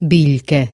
Bilke.